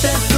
That's